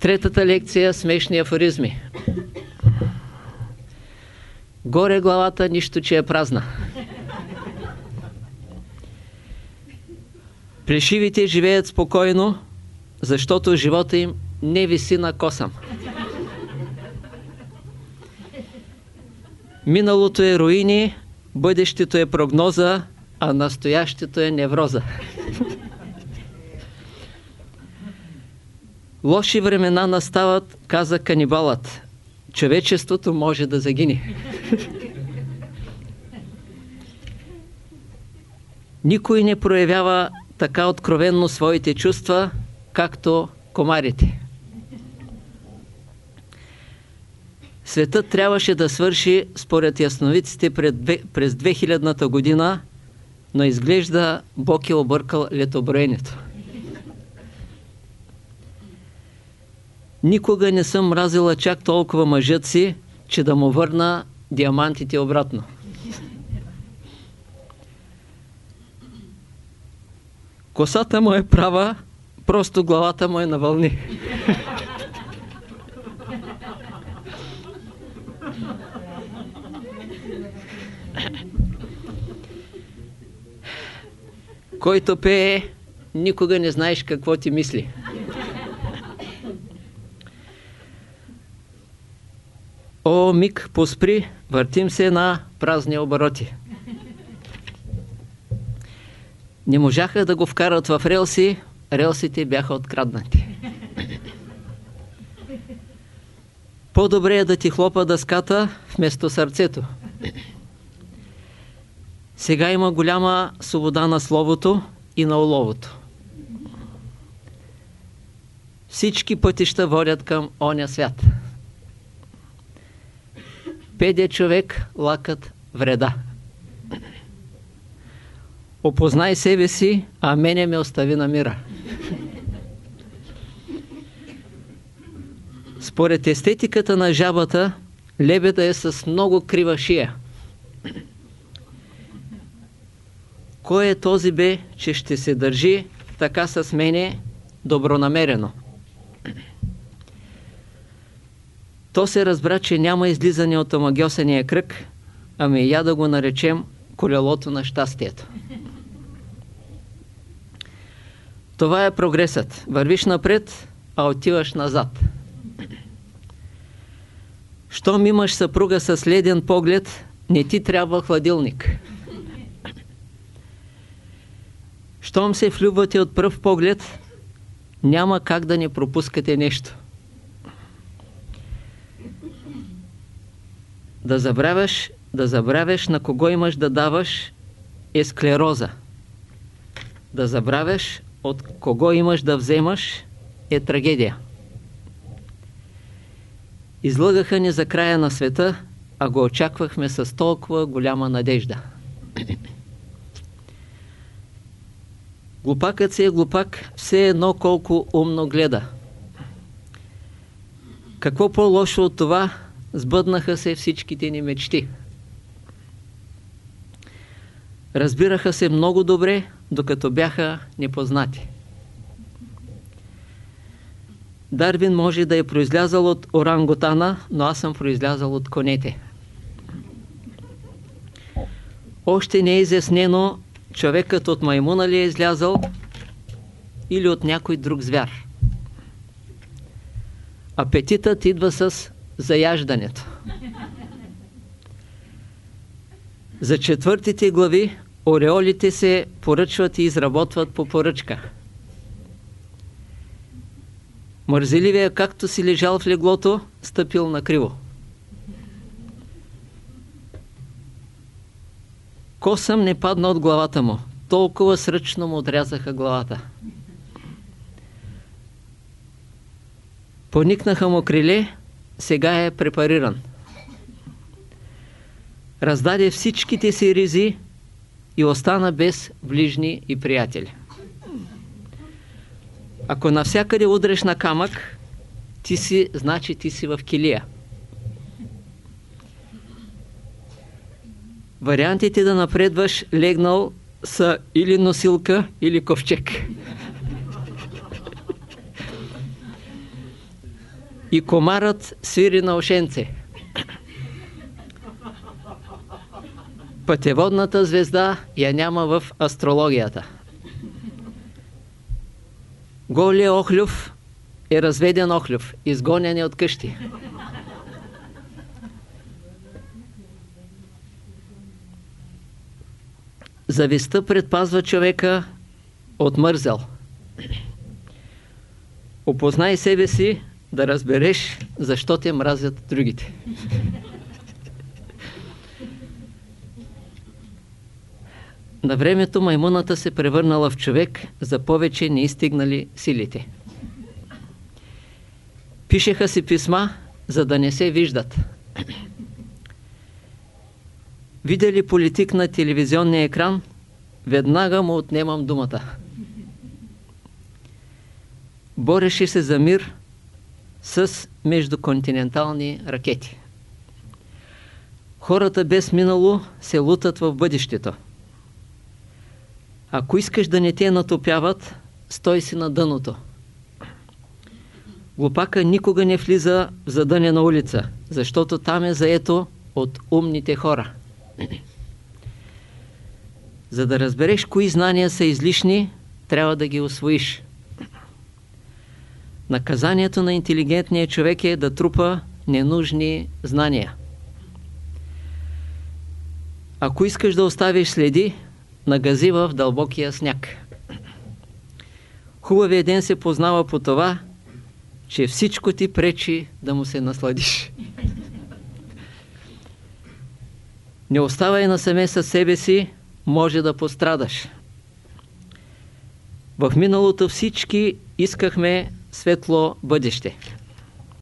Третата лекция – смешни афоризми. Горе главата, нищо, че е празна. Плешивите живеят спокойно, защото живота им не виси на косъм. Миналото е руини, бъдещето е прогноза, а настоящето е невроза. Лоши времена настават, каза канибалът. Човечеството може да загине. Никой не проявява така откровенно своите чувства, както комарите. Светът трябваше да свърши според ясновиците през 2000-та година, но изглежда Бог е объркал летоброенето. Никога не съм мразила чак толкова мъжът си, че да му върна диамантите обратно. Косата му е права, просто главата му е на вълни. Който пее, никога не знаеш какво ти мисли. О, миг, поспри, въртим се на празни обороти. Не можаха да го вкарат в релси, релсите бяха откраднати. По-добре е да ти хлопа дъската вместо сърцето. Сега има голяма свобода на словото и на оловото. Всички пътища водят към оня свят. Педе човек, лакът вреда. Опознай себе си, а мене ме остави на мира. Според естетиката на жабата, лебеда е с много крива шия. Кой е този бе, че ще се държи така с мене добронамерено? То се разбра, че няма излизане от омагиосения кръг, ами я да го наречем колелото на щастието. Това е прогресът. Вървиш напред, а отиваш назад. Щом имаш съпруга с леден поглед, не ти трябва хладилник. Щом се влюбвате от пръв поглед, няма как да не пропускате нещо. Да забравяш, да забравяш на кого имаш да даваш е склероза. Да забравяш от кого имаш да вземаш е трагедия. Излъгаха ни за края на света, а го очаквахме с толкова голяма надежда. Глупакът си е глупак, все едно колко умно гледа. Какво по-лошо от това, сбъднаха се всичките ни мечти. Разбираха се много добре, докато бяха непознати. Дарвин може да е произлязал от орангутана, но аз съм произлязал от конете. Още не е изяснено човекът от маймуна ли е излязал или от някой друг звяр. Апетитът идва с заяждането. За четвъртите глави ореолите се поръчват и изработват по поръчка. Мързеливия, както си лежал в леглото, стъпил на криво. Косъм не падна от главата му. Толкова сръчно му отрязаха главата. Поникнаха му криле, сега е препариран. Раздаде всичките си ризи и остана без ближни и приятели. Ако навсякъде удреш на камък, ти си, значи ти си в килия. Вариантите да напредваш легнал са или носилка, или ковчег. И комарът свири на ошенце. Пътеводната звезда я няма в астрологията. Голия Охлюв е разведен Охлюв, изгонен е от къщи. Завистта предпазва човека от мързел. Опознай себе си, да разбереш защо те мразят другите. На времето маймуната се превърнала в човек, за повече не изстигнали силите. Пишеха си писма, за да не се виждат. Видя ли политик на телевизионния екран, веднага му отнемам думата. Бореше се за мир с междуконтинентални ракети. Хората без минало се лутат в бъдещето. Ако искаш да не те натопяват, стой си на дъното. Глупака никога не влиза в задънена улица, защото там е заето от умните хора. За да разбереш кои знания са излишни, трябва да ги освоиш. Наказанието на интелигентния човек е да трупа ненужни знания. Ако искаш да оставиш следи, нагази в дълбокия сняг. Хубавият ден се познава по това, че всичко ти пречи да му се насладиш. Не оставай насаме със себе си, може да пострадаш. В миналото всички искахме светло бъдеще.